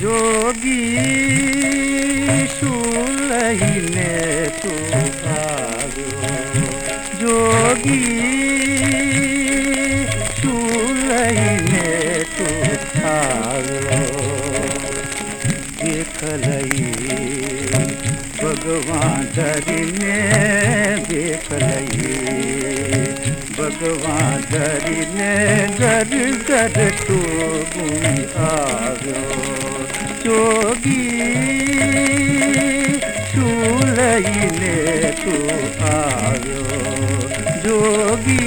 जोगी जोगी सुलहिने तू आव्यो देख लई भगवान धरिने देख लई भगवान धरिने घर घर तू गुण आव्यो जोगी शूलईने तू आव्यो जोगी।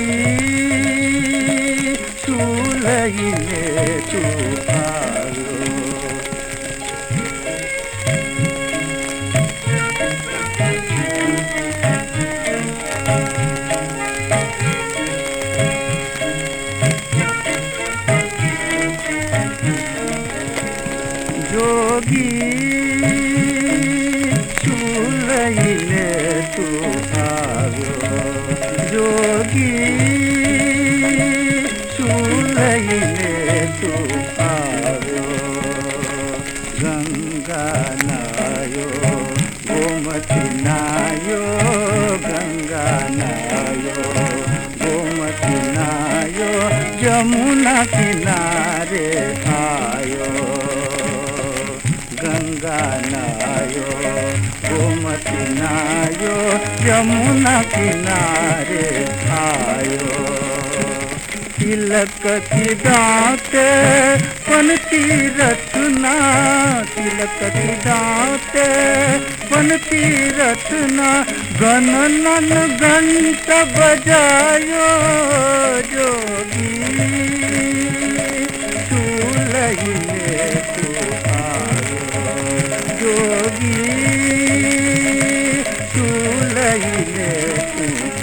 शूलईने तू आव्यो जोगी। चूलईने तू आव्यो जोगी चूलईने तू आव्यो गंगा नायो, गोमती नायो, गंगा नायो, गोमती नायो, जमुना किनारे गोमती नायो यमुना किनारे आयो। तिलक दांत पनती रत्ना तिलक दांत पनती रत्ना गणनन घंट बजायो, जोगी। चूलहिने